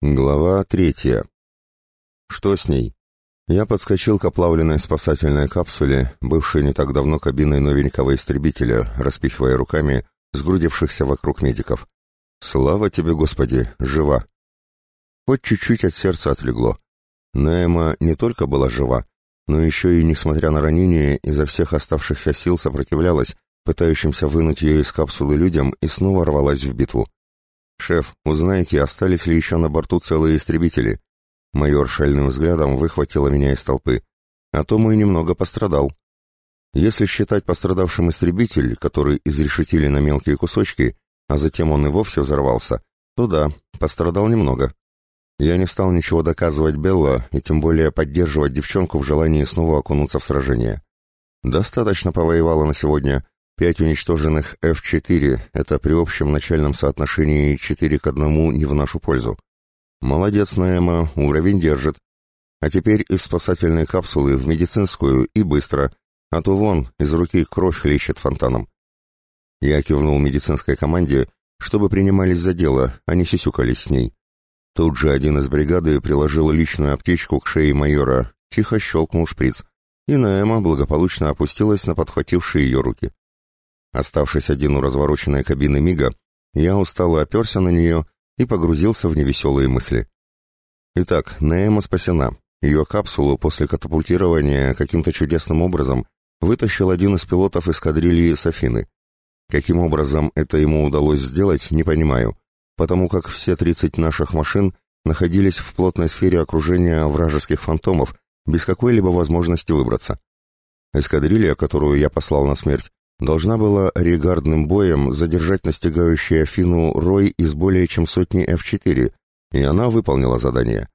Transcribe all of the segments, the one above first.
Глава третья. Что с ней? Я подскочил к оплавленной спасательной капсуле, бывшей не так давно кабиной новенького истребителя, распихивая руками сгрудившихся вокруг медиков. Слава тебе, Господи, жива! Хоть чуть-чуть от сердца отлегло. Наэма не только была жива, но еще и, несмотря на ранение, изо всех оставшихся сил сопротивлялась, пытающимся вынуть ее из капсулы людям, и снова рвалась в битву. «Шеф, узнайте, остались ли еще на борту целые истребители?» Майор шальным взглядом выхватила меня из толпы. «А то мой немного пострадал». Если считать пострадавшим истребитель, который изрешетили на мелкие кусочки, а затем он и вовсе взорвался, то да, пострадал немного. Я не стал ничего доказывать Белла и тем более поддерживать девчонку в желании снова окунуться в сражение. Достаточно повоевала на сегодня, Пять уничтоженных F-4 — это при общем начальном соотношении 4 к 1 не в нашу пользу. Молодец, Наэма, уровень держит. А теперь из спасательной капсулы в медицинскую и быстро, а то вон, из руки кровь хлещет фонтаном. Я кивнул медицинской команде, чтобы принимались за дело, а не сисюкались с ней. Тут же один из бригады приложил личную аптечку к шее майора, тихо щелкнул шприц, и Наэма благополучно опустилась на подхватившие ее руки. Оставшись один у развороченной кабины Мига, я устало оперся на нее и погрузился в невеселые мысли. Итак, Неэма спасена. Ее капсулу после катапультирования каким-то чудесным образом вытащил один из пилотов эскадрильи Софины. Каким образом это ему удалось сделать, не понимаю, потому как все 30 наших машин находились в плотной сфере окружения вражеских фантомов без какой-либо возможности выбраться. Эскадрилья, которую я послал на смерть, должна была регардным боем задержать настигающую Афину Рой из более чем сотни F-4, и она выполнила задание.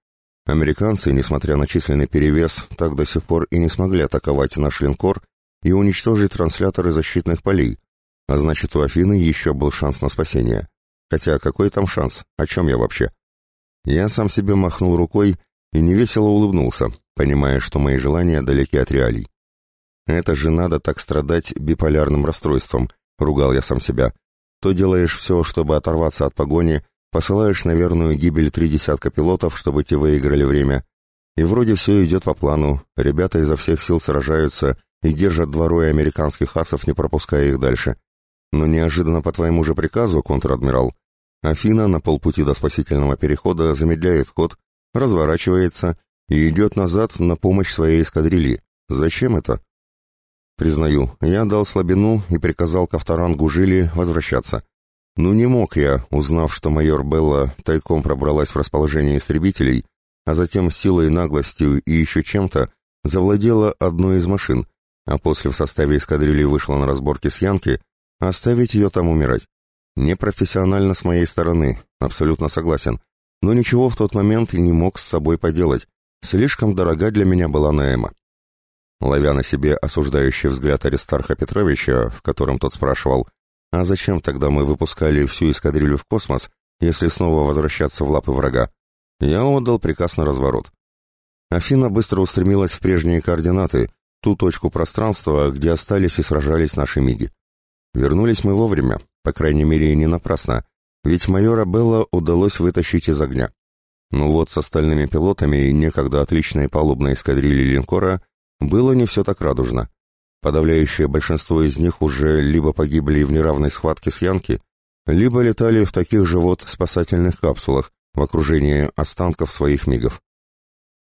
Американцы, несмотря на численный перевес, так до сих пор и не смогли атаковать наш линкор и уничтожить трансляторы защитных полей, а значит у Афины еще был шанс на спасение. Хотя какой там шанс? О чем я вообще? Я сам себе махнул рукой и невесело улыбнулся, понимая, что мои желания далеки от реалий. Это же надо так страдать биполярным расстройством, ругал я сам себя. То делаешь все, чтобы оторваться от погони, посылаешь на верную гибель три десятка пилотов, чтобы те выиграли время. И вроде все идет по плану, ребята изо всех сил сражаются и держат дворой американских асов, не пропуская их дальше. Но неожиданно по твоему же приказу, контр-адмирал, Афина на полпути до спасительного перехода замедляет ход, разворачивается и идет назад на помощь своей эскадрильи. Зачем это? Признаю, я дал слабину и приказал Кавторангу Жили возвращаться. Ну не мог я, узнав, что майор Белла тайком пробралась в расположение истребителей, а затем силой, наглостью и еще чем-то завладела одной из машин, а после в составе эскадрильи вышла на разборки с Янки, оставить ее там умирать. Непрофессионально с моей стороны, абсолютно согласен, но ничего в тот момент не мог с собой поделать. Слишком дорога для меня была Наэма. Ловя на себе осуждающий взгляд Аристарха Петровича, в котором тот спрашивал, «А зачем тогда мы выпускали всю эскадрилью в космос, если снова возвращаться в лапы врага?» Я отдал приказ на разворот. Афина быстро устремилась в прежние координаты, ту точку пространства, где остались и сражались наши миги. Вернулись мы вовремя, по крайней мере, не напрасно, ведь майора Белла удалось вытащить из огня. Ну вот с остальными пилотами и некогда отличной палубной эскадрильи линкора было не все так радужно. Подавляющее большинство из них уже либо погибли в неравной схватке с Янки, либо летали в таких же вот спасательных капсулах в окружении останков своих мигов.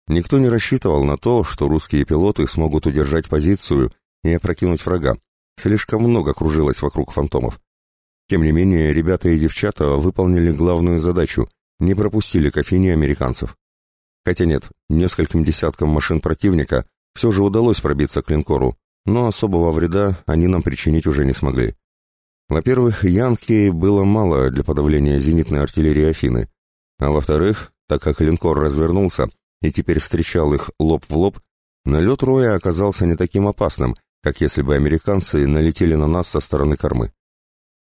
Никто не рассчитывал на то, что русские пилоты смогут удержать позицию и опрокинуть врага. Слишком много кружилось вокруг фантомов. Тем не менее, ребята и девчата выполнили главную задачу, не пропустили кофейни американцев. Хотя нет, нескольким десяткам машин противника все же удалось пробиться к линкору, но особого вреда они нам причинить уже не смогли. Во-первых, Янки было мало для подавления зенитной артиллерии Афины, а во-вторых, так как линкор развернулся и теперь встречал их лоб в лоб, налет Роя оказался не таким опасным, как если бы американцы налетели на нас со стороны кормы.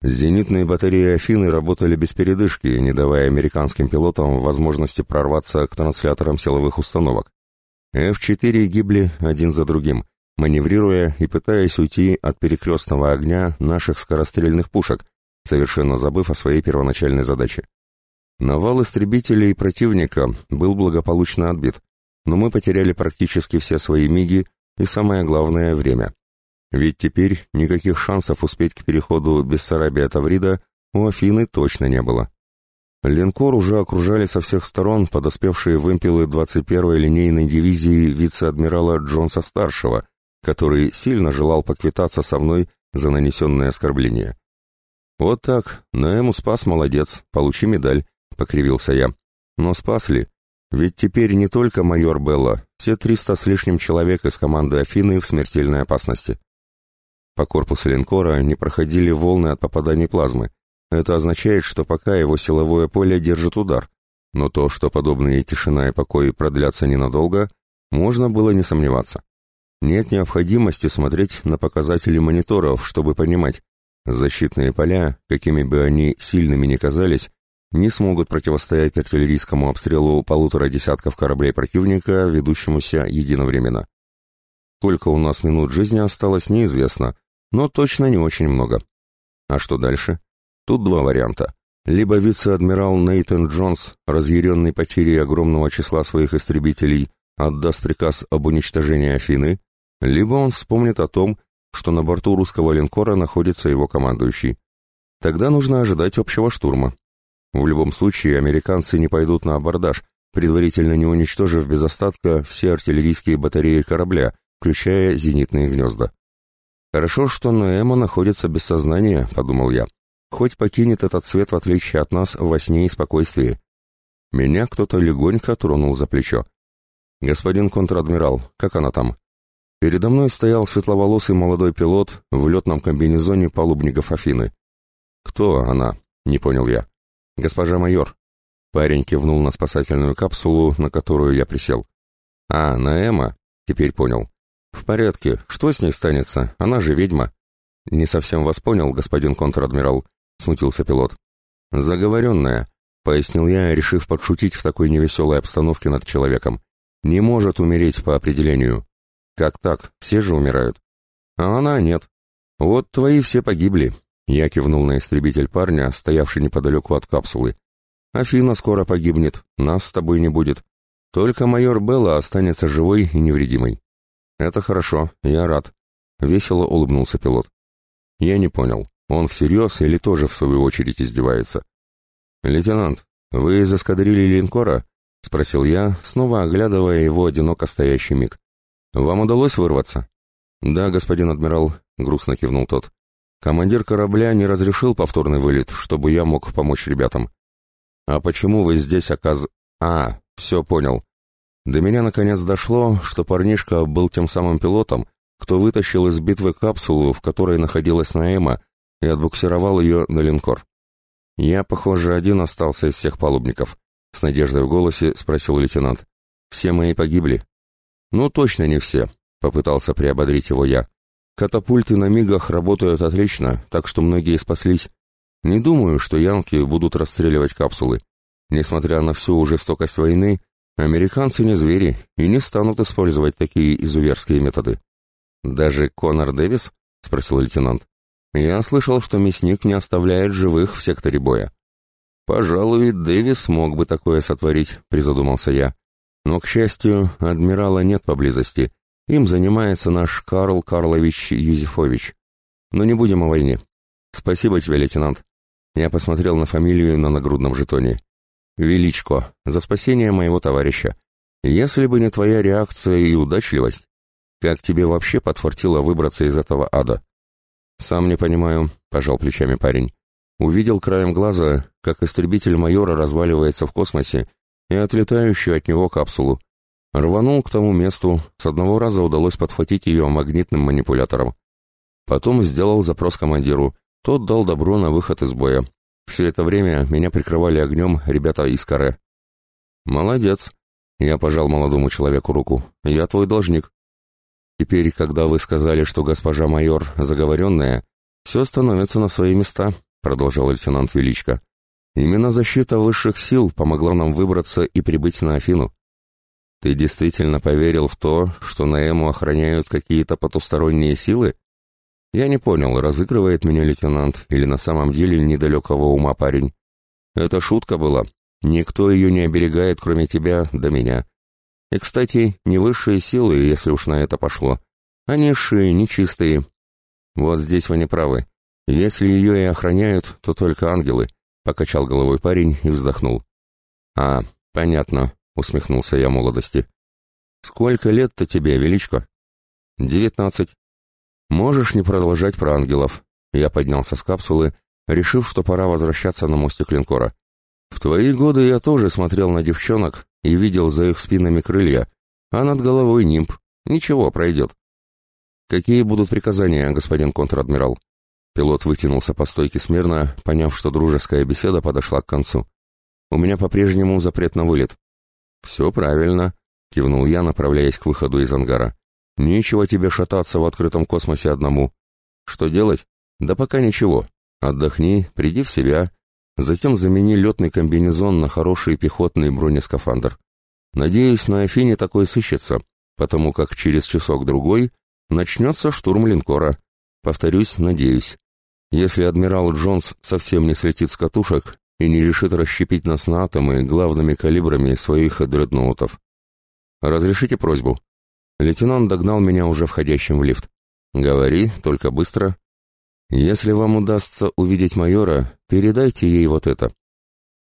Зенитные батареи Афины работали без передышки, не давая американским пилотам возможности прорваться к трансляторам силовых установок. F-4 гибли один за другим, маневрируя и пытаясь уйти от перекрестного огня наших скорострельных пушек, совершенно забыв о своей первоначальной задаче. Навал истребителей противника был благополучно отбит, но мы потеряли практически все свои миги и самое главное — время. Ведь теперь никаких шансов успеть к переходу Бессарабия Таврида у Афины точно не было. Линкор уже окружали со всех сторон подоспевшие вымпелы 21-й линейной дивизии вице-адмирала Джонса-старшего, который сильно желал поквитаться со мной за нанесенное оскорбление. «Вот так, Наэму спас, молодец, получи медаль», — покривился я. «Но спас ли? Ведь теперь не только майор Белла, все триста с лишним человек из команды Афины в смертельной опасности». По корпусу линкора не проходили волны от попаданий плазмы, это означает, что пока его силовое поле держит удар, но то, что подобные тишина и покой продлятся ненадолго, можно было не сомневаться. Нет необходимости смотреть на показатели мониторов, чтобы понимать, защитные поля, какими бы они сильными ни казались, не смогут противостоять артиллерийскому обстрелу полутора десятков кораблей противника, ведущемуся единовременно. Сколько у нас минут жизни осталось, неизвестно, но точно не очень много. А что дальше? Тут два варианта. Либо вице-адмирал Нейтан Джонс, разъяренный потерей огромного числа своих истребителей, отдаст приказ об уничтожении Афины, либо он вспомнит о том, что на борту русского линкора находится его командующий. Тогда нужно ожидать общего штурма. В любом случае, американцы не пойдут на абордаж, предварительно не уничтожив без остатка все артиллерийские батареи корабля, включая зенитные гнезда. «Хорошо, что Наэма находится без сознания», — подумал я. Хоть покинет этот свет, в отличие от нас, во сне и спокойствии. Меня кто-то легонько тронул за плечо. «Господин контр-адмирал, как она там?» Передо мной стоял светловолосый молодой пилот в летном комбинезоне палубников Афины. «Кто она?» — не понял я. «Госпожа майор». Парень кивнул на спасательную капсулу, на которую я присел. «А, на Эма?» — теперь понял. «В порядке. Что с ней станется? Она же ведьма». «Не совсем вас понял, господин контр-адмирал. — смутился пилот. «Заговоренная», — пояснил я, решив подшутить в такой невеселой обстановке над человеком. «Не может умереть по определению». «Как так? Все же умирают». «А она нет. Вот твои все погибли», — я кивнул на истребитель парня, стоявший неподалеку от капсулы. «Афина скоро погибнет, нас с тобой не будет. Только майор Белла останется живой и невредимой». «Это хорошо, я рад», — весело улыбнулся пилот. Я не понял. Он всерьез или тоже в свою очередь издевается? «Лейтенант, вы из эскадрильи линкора?» — спросил я, снова оглядывая его одиноко стоящий миг. «Вам удалось вырваться?» «Да, господин адмирал», — грустно кивнул тот. «Командир корабля не разрешил повторный вылет, чтобы я мог помочь ребятам». «А почему вы здесь оказ...» «А, все понял». До меня наконец дошло, что парнишка был тем самым пилотом, кто вытащил из битвы капсулу, в которой находилась Наэма, и отбуксировал ее на линкор. «Я, похоже, один остался из всех палубников», — с надеждой в голосе спросил лейтенант. «Все мои погибли». «Ну, точно не все», — попытался приободрить его я. «Катапульты на мигах работают отлично, так что многие спаслись. Не думаю, что янки будут расстреливать капсулы. Несмотря на всю жестокость войны, американцы не звери и не станут использовать такие изуверские методы». «Даже Конор Дэвис?» — спросил лейтенант. Я слышал, что мясник не оставляет живых в секторе боя. Пожалуй, Дэвис смог бы такое сотворить, призадумался я. Но, к счастью, адмирала нет поблизости. Им занимается наш Карл Карлович Юзефович. Но не будем о войне. Спасибо тебе, лейтенант. Я посмотрел на фамилию на нагрудном жетоне. Величко, за спасение моего товарища. Если бы не твоя реакция и удачливость, как тебе вообще подфартило выбраться из этого ада? «Сам не понимаю», — пожал плечами парень. Увидел краем глаза, как истребитель майора разваливается в космосе и отлетающую от него капсулу. Рванул к тому месту, с одного раза удалось подхватить ее магнитным манипулятором. Потом сделал запрос командиру, тот дал добро на выход из боя. Все это время меня прикрывали огнем ребята из каре. «Молодец», — я пожал молодому человеку руку, — «я твой должник». Теперь, когда вы сказали, что госпожа майор заговоренная, все становится на свои места, продолжал лейтенант Величко. Именно защита высших сил помогла нам выбраться и прибыть на Афину. Ты действительно поверил в то, что Наэму охраняют какие-то потусторонние силы? Я не понял, разыгрывает меня лейтенант или на самом деле недалекого ума парень. Это шутка была, Никто ее не оберегает, кроме тебя, до меня. И, кстати, не высшие силы, если уж на это пошло, а низшие, нечистые. Вот здесь вы не правы. Если ее и охраняют, то только ангелы, — покачал головой парень и вздохнул. А, понятно, — усмехнулся я молодости. Сколько лет-то тебе, величко? Девятнадцать. Можешь не продолжать про ангелов. Я поднялся с капсулы, решив, что пора возвращаться на мостик линкора. В твои годы я тоже смотрел на девчонок и видел за их спинами крылья, а над головой нимб. Ничего, пройдет. Какие будут приказания, господин контр-адмирал? Пилот вытянулся по стойке смирно, поняв, что дружеская беседа подошла к концу. У меня по-прежнему запрет на вылет. Все правильно, кивнул я, направляясь к выходу из ангара. Нечего тебе шататься в открытом космосе одному. Что делать? Да пока ничего. Отдохни, приди в себя, затем замени летный комбинезон на хороший пехотный бронескафандр. Надеюсь, на Афине такой сыщется, потому как через часок-другой начнется штурм линкора. Повторюсь, надеюсь. Если адмирал Джонс совсем не слетит с катушек и не решит расщепить нас на атомы главными калибрами своих дредноутов. Разрешите просьбу. Лейтенант догнал меня уже входящим в лифт. Говори, только быстро. «Если вам удастся увидеть майора, передайте ей вот это».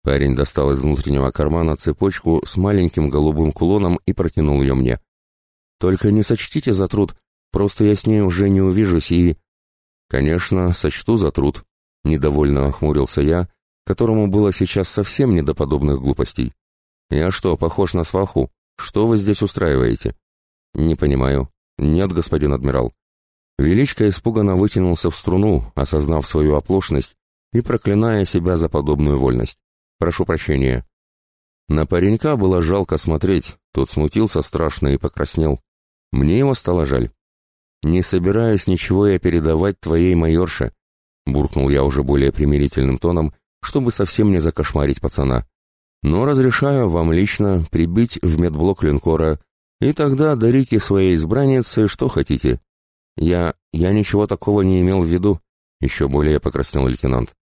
Парень достал из внутреннего кармана цепочку с маленьким голубым кулоном и протянул ее мне. «Только не сочтите за труд, просто я с ней уже не увижусь и...» «Конечно, сочту за труд», — недовольно охмурился я, которому было сейчас совсем не до подобных глупостей. «Я что, похож на сваху? Что вы здесь устраиваете?» «Не понимаю». «Нет, господин адмирал. Величко испуганно вытянулся в струну, осознав свою оплошность и проклиная себя за подобную вольность. «Прошу прощения». На паренька было жалко смотреть, тот смутился страшно и покраснел. Мне его стало жаль. «Не собираюсь ничего я передавать твоей майорше», — буркнул я уже более примирительным тоном, чтобы совсем не закошмарить пацана. «Но разрешаю вам лично прибить в медблок линкора, и тогда дарите своей избраннице что хотите. «Я... я ничего такого не имел в виду», — еще более покраснел лейтенант.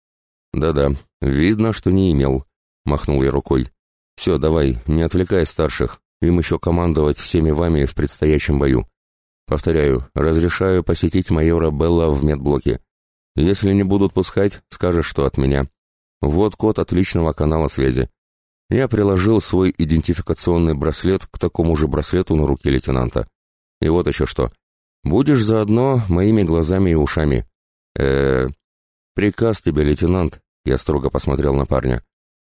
«Да-да, видно, что не имел», — махнул я рукой. «Все, давай, не отвлекай старших, им еще командовать всеми вами в предстоящем бою. Повторяю, разрешаю посетить майора Белла в медблоке. Если не будут пускать, скажешь, что от меня. Вот код отличного канала связи». Я приложил свой идентификационный браслет к такому же браслету на руке лейтенанта. И вот еще что. Будешь заодно моими глазами и ушами. э Приказ тебе, лейтенант, я строго посмотрел на парня.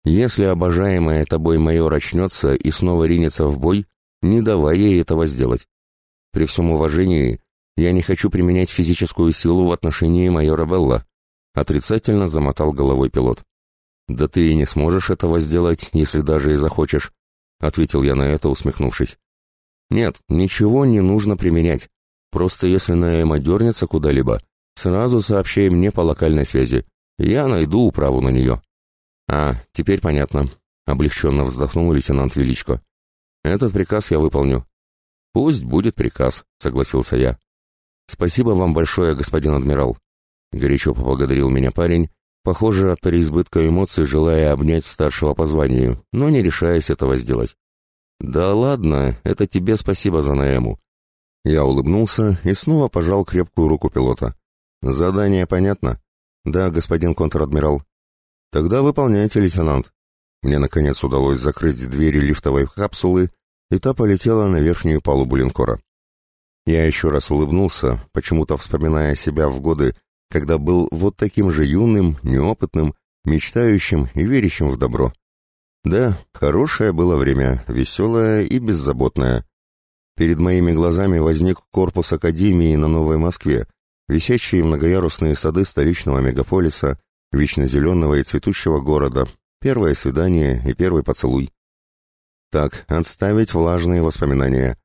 Если обожаемая тобой майор очнется и снова ринется в бой, не давай ей этого сделать. При всем уважении, я не хочу применять физическую силу в отношении майора Белла. Отрицательно замотал головой пилот. «Да ты и не сможешь этого сделать, если даже и захочешь», — ответил я на это, усмехнувшись. «Нет, ничего не нужно применять. Просто если Наэма дернется куда-либо, сразу сообщай мне по локальной связи. Я найду управу на нее». «А, теперь понятно», — облегченно вздохнул лейтенант Величко. «Этот приказ я выполню». «Пусть будет приказ», — согласился я. «Спасибо вам большое, господин адмирал», — горячо поблагодарил меня парень, похоже, от переизбытка эмоций желая обнять старшего по званию, но не решаясь этого сделать. «Да ладно, это тебе спасибо за Наэму. Я улыбнулся и снова пожал крепкую руку пилота. «Задание понятно?» «Да, господин контр-адмирал». «Тогда выполняйте, лейтенант». Мне, наконец, удалось закрыть двери лифтовой капсулы, и та полетела на верхнюю палубу линкора. Я еще раз улыбнулся, почему-то вспоминая себя в годы, когда был вот таким же юным, неопытным, мечтающим и верящим в добро. Да, хорошее было время, веселое и беззаботное. Перед моими глазами возник корпус Академии на Новой Москве, висящие многоярусные сады столичного мегаполиса, вечно зеленого и цветущего города, первое свидание и первый поцелуй. Так, отставить влажные воспоминания.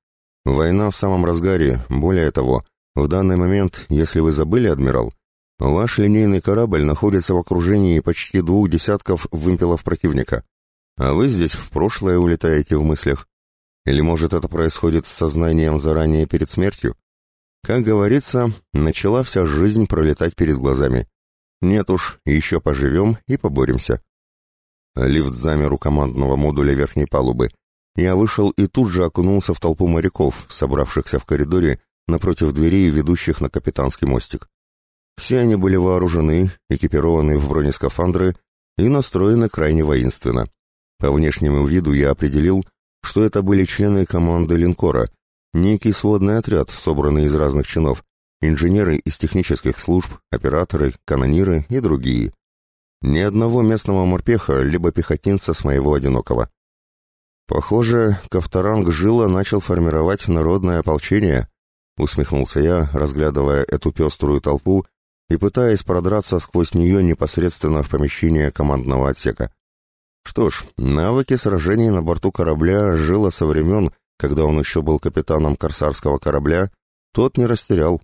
Война в самом разгаре, более того, в данный момент, если вы забыли, адмирал, ваш линейный корабль находится в окружении почти двух десятков вымпелов противника, а вы здесь в прошлое улетаете в мыслях. Или, может, это происходит с сознанием заранее перед смертью? Как говорится, начала вся жизнь пролетать перед глазами. Нет уж, еще поживем и поборемся. Лифт замер у командного модуля верхней палубы. Я вышел и тут же окунулся в толпу моряков, собравшихся в коридоре напротив дверей, ведущих на капитанский мостик. Все они были вооружены, экипированы в бронескафандры и настроены крайне воинственно. По внешнему виду я определил, что это были члены команды линкора, некий сводный отряд, собранный из разных чинов, инженеры из технических служб, операторы, канониры и другие. Ни одного местного морпеха, либо пехотинца с моего одинокого. Похоже, Ковторанг Жила начал формировать народное ополчение, усмехнулся я, разглядывая эту пеструю толпу и пытаясь продраться сквозь нее непосредственно в помещение командного отсека. Что ж, навыки сражений на борту корабля Жила со времен, когда он еще был капитаном корсарского корабля, тот не растерял.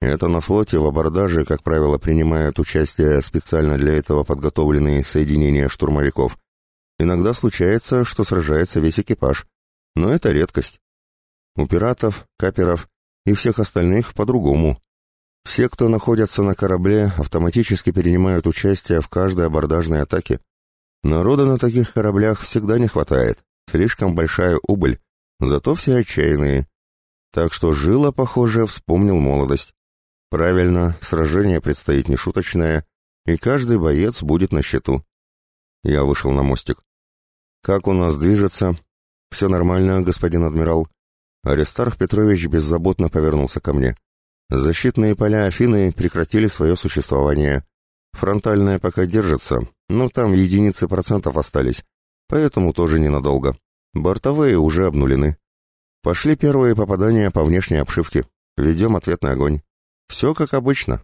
Это на флоте в абордаже, как правило, принимают участие специально для этого подготовленные соединения штурмовиков. Иногда случается, что сражается весь экипаж, но это редкость. У пиратов, каперов и всех остальных по-другому. Все, кто находятся на корабле, автоматически перенимают участие в каждой абордажной атаке. Народа на таких кораблях всегда не хватает, слишком большая убыль, зато все отчаянные. Так что Жила, похоже, вспомнил молодость. Правильно, сражение предстоит нешуточное, и каждый боец будет на счету. Я вышел на мостик. «Как у нас движется?» «Все нормально, господин адмирал». Аристарх Петрович беззаботно повернулся ко мне. «Защитные поля Афины прекратили свое существование. Фронтальная пока держится, но там единицы процентов остались, поэтому тоже ненадолго. Бортовые уже обнулены. Пошли первые попадания по внешней обшивке. Ведем ответный огонь. Все как обычно.